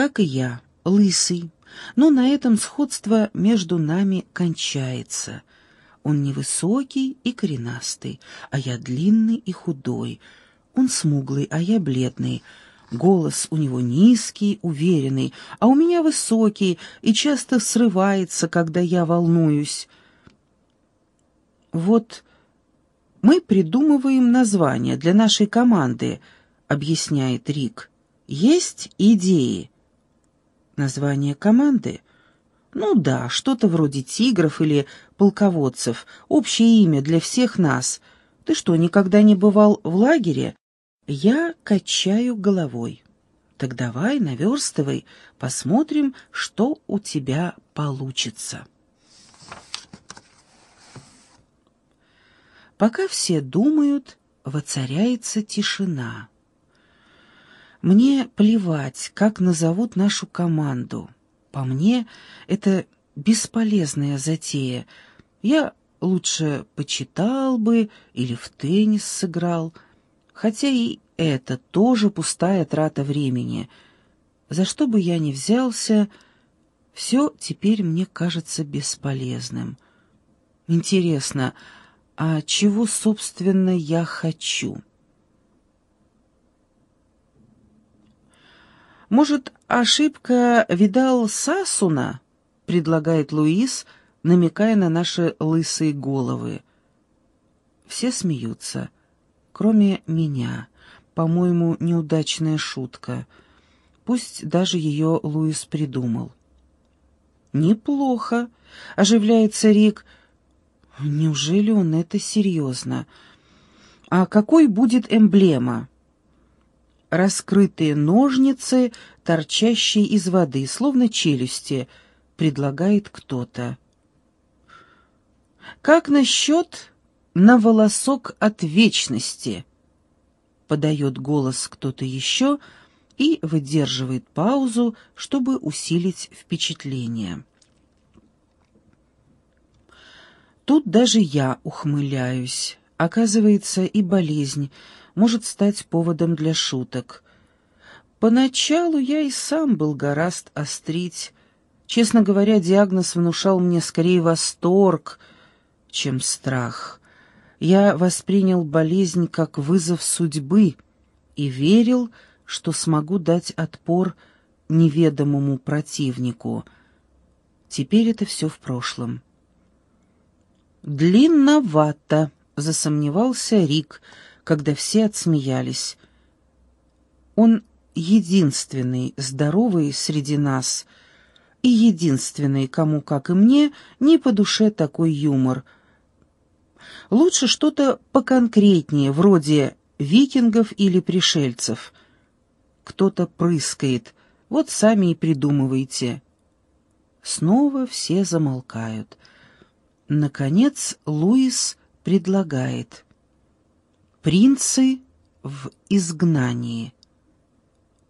как и я, лысый, но на этом сходство между нами кончается. Он невысокий и коренастый, а я длинный и худой. Он смуглый, а я бледный. Голос у него низкий, уверенный, а у меня высокий и часто срывается, когда я волнуюсь. Вот мы придумываем название для нашей команды, объясняет Рик. Есть идеи. Название команды? Ну да, что-то вроде тигров или полководцев, общее имя для всех нас. Ты что, никогда не бывал в лагере? Я качаю головой. Так давай, наверстывай, посмотрим, что у тебя получится. Пока все думают, воцаряется тишина. Мне плевать, как назовут нашу команду. По мне, это бесполезная затея. Я лучше почитал бы или в теннис сыграл, хотя и это тоже пустая трата времени. За что бы я ни взялся, все теперь мне кажется бесполезным. Интересно, а чего, собственно, я хочу?» Может, ошибка видал Сасуна? предлагает Луис, намекая на наши лысые головы. Все смеются, кроме меня. По-моему, неудачная шутка. Пусть даже ее Луис придумал. «Неплохо», — оживляется Рик. «Неужели он это серьезно? А какой будет эмблема?» Раскрытые ножницы, торчащие из воды, словно челюсти, предлагает кто-то. «Как насчет на волосок от вечности?» подает голос кто-то еще и выдерживает паузу, чтобы усилить впечатление. Тут даже я ухмыляюсь. Оказывается, и болезнь — может стать поводом для шуток. Поначалу я и сам был гораст острить. Честно говоря, диагноз внушал мне скорее восторг, чем страх. Я воспринял болезнь как вызов судьбы и верил, что смогу дать отпор неведомому противнику. Теперь это все в прошлом. «Длинновато», — засомневался Рик, — когда все отсмеялись. Он единственный здоровый среди нас и единственный, кому, как и мне, не по душе такой юмор. Лучше что-то поконкретнее, вроде викингов или пришельцев. Кто-то прыскает, вот сами и придумывайте. Снова все замолкают. Наконец Луис предлагает — Принцы в изгнании.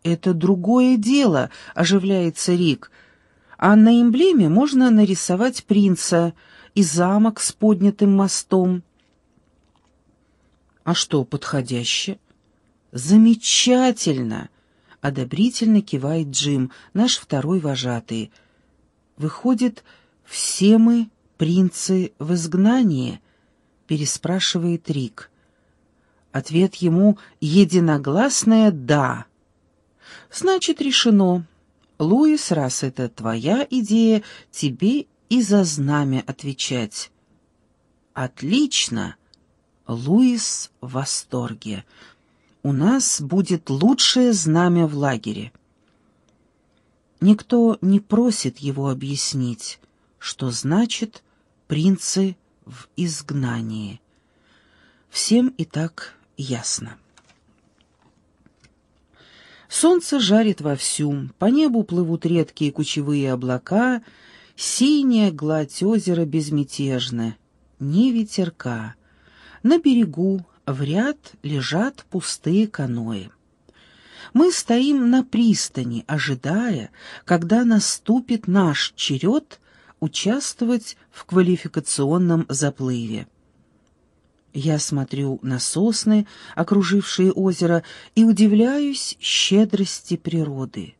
«Это другое дело», — оживляется Рик. «А на эмблеме можно нарисовать принца и замок с поднятым мостом». «А что, подходяще?» «Замечательно!» — одобрительно кивает Джим, наш второй вожатый. «Выходит, все мы принцы в изгнании?» — переспрашивает Рик. Ответ ему единогласное «да». Значит, решено. Луис, раз это твоя идея, тебе и за знамя отвечать. Отлично. Луис в восторге. У нас будет лучшее знамя в лагере. Никто не просит его объяснить, что значит «принцы в изгнании». Всем и так ясно. Солнце жарит вовсю, по небу плывут редкие кучевые облака, синяя гладь озера безмятежна, ни ветерка. На берегу в ряд лежат пустые каноэ. Мы стоим на пристани, ожидая, когда наступит наш черед участвовать в квалификационном заплыве. Я смотрю на сосны, окружившие озеро, и удивляюсь щедрости природы.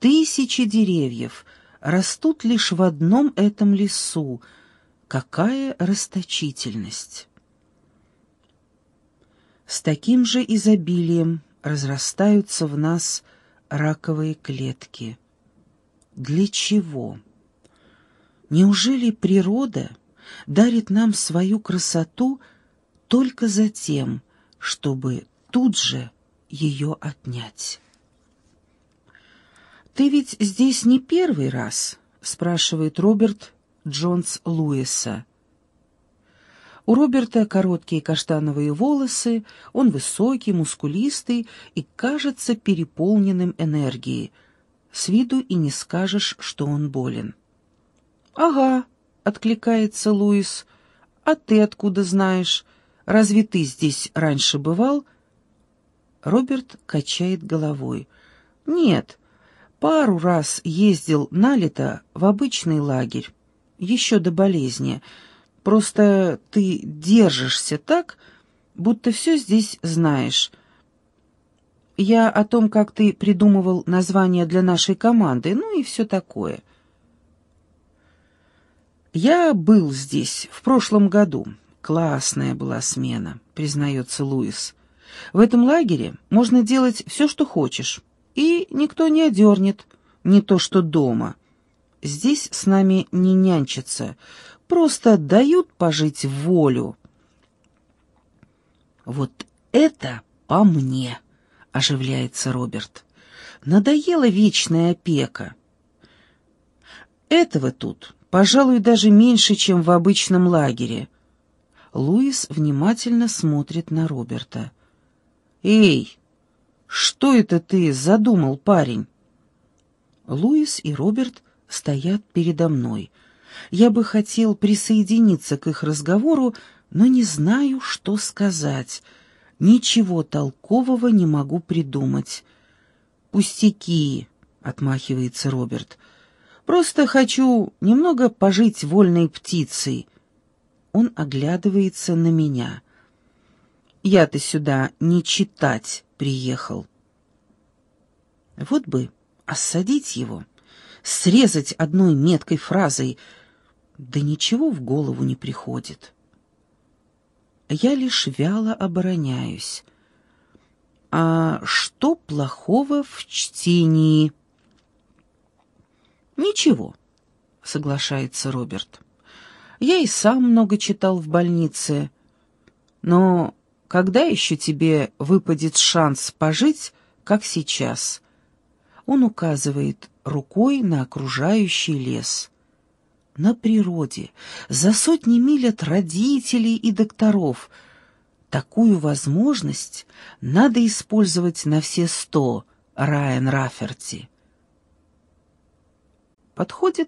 Тысячи деревьев растут лишь в одном этом лесу. Какая расточительность! С таким же изобилием разрастаются в нас раковые клетки. Для чего? Неужели природа дарит нам свою красоту только за тем, чтобы тут же ее отнять? «Ты ведь здесь не первый раз?» — спрашивает Роберт Джонс Луиса. У Роберта короткие каштановые волосы, он высокий, мускулистый и кажется переполненным энергией. С виду и не скажешь, что он болен. «Ага», — откликается Луис, — «а ты откуда знаешь? Разве ты здесь раньше бывал?» Роберт качает головой. «Нет, пару раз ездил на лето в обычный лагерь, еще до болезни. Просто ты держишься так, будто все здесь знаешь». Я о том, как ты придумывал название для нашей команды, ну и все такое. «Я был здесь в прошлом году. Классная была смена», — признается Луис. «В этом лагере можно делать все, что хочешь, и никто не одернет, не то что дома. Здесь с нами не нянчатся, просто дают пожить волю». «Вот это по мне», — оживляется Роберт. «Надоела вечная опека». «Этого тут Пожалуй, даже меньше, чем в обычном лагере. Луис внимательно смотрит на Роберта. «Эй, что это ты задумал, парень?» Луис и Роберт стоят передо мной. Я бы хотел присоединиться к их разговору, но не знаю, что сказать. Ничего толкового не могу придумать. «Пустяки», — отмахивается Роберт, — Просто хочу немного пожить вольной птицей. Он оглядывается на меня. Я-то сюда не читать приехал. Вот бы осадить его, срезать одной меткой фразой, да ничего в голову не приходит. Я лишь вяло обороняюсь. А что плохого в чтении? «Ничего», — соглашается Роберт. «Я и сам много читал в больнице. Но когда еще тебе выпадет шанс пожить, как сейчас?» Он указывает рукой на окружающий лес. На природе, за сотни миль от родителей и докторов. Такую возможность надо использовать на все сто, Райан Раферти. Подходит